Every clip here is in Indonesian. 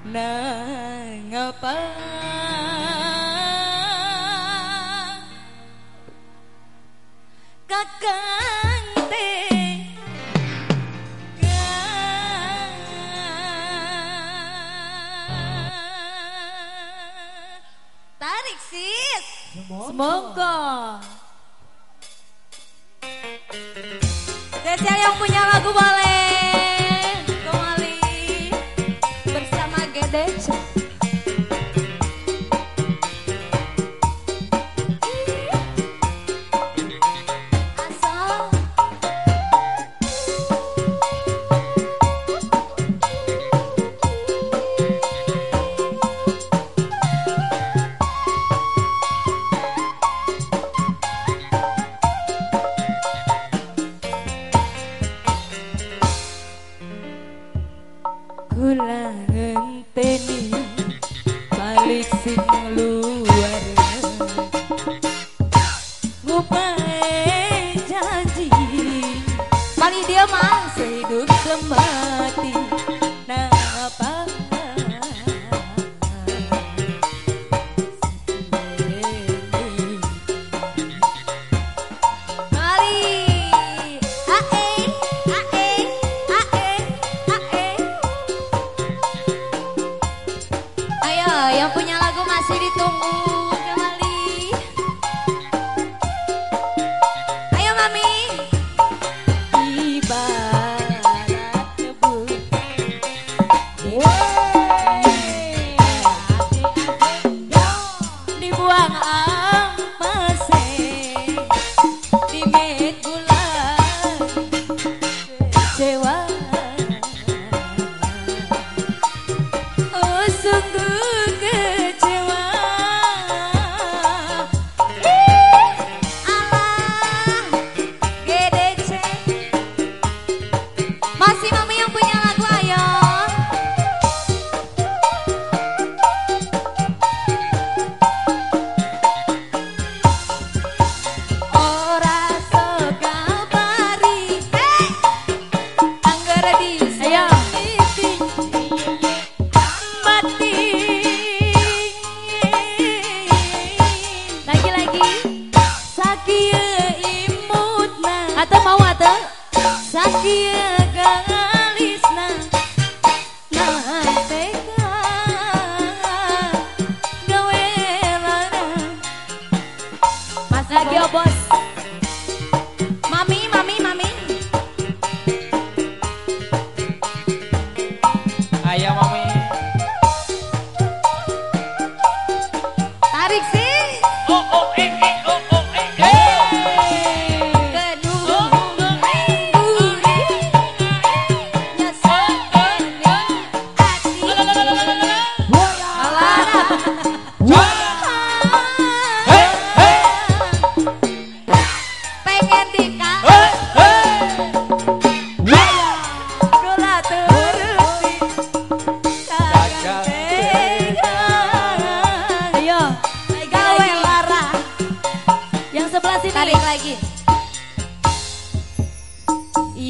nang apa kakang te tarik sis semongko kula ngenteni balik sing luar. Ngupai janji. Paling dia mah I am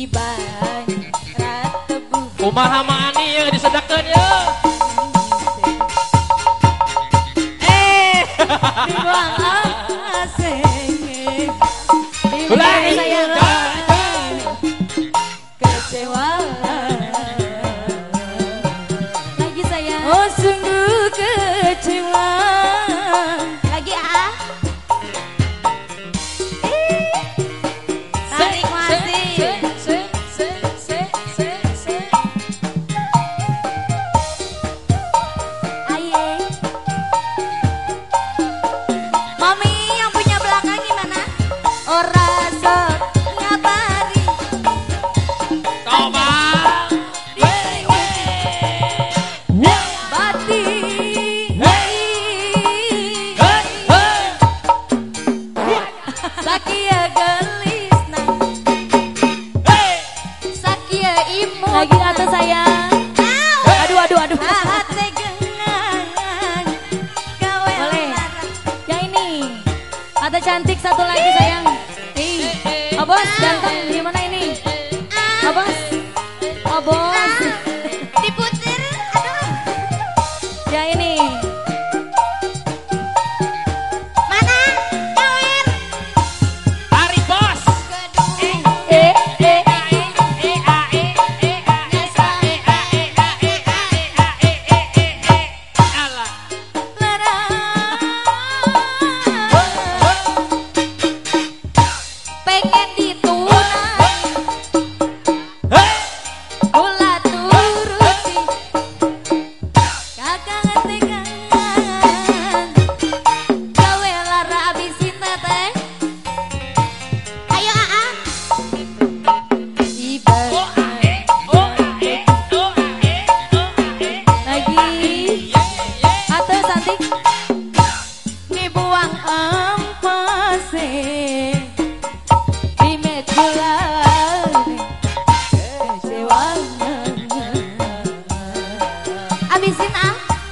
banyak Kumaha maani ya. Disedakan ya Eh, dibuang asing. Ulah Ada cantik satu lagi sayang. Ih. Oh, hey. jantan ganteng gimana ini? Oh, Obos. Obos. Oh, Sita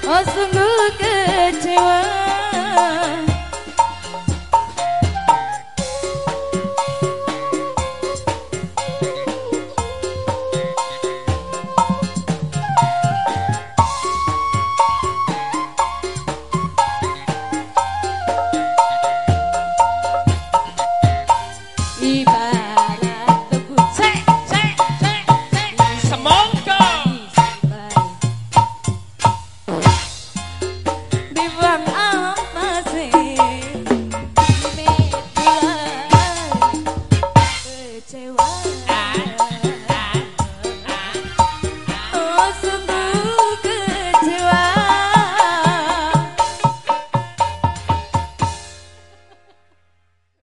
Oh sungguh kecewa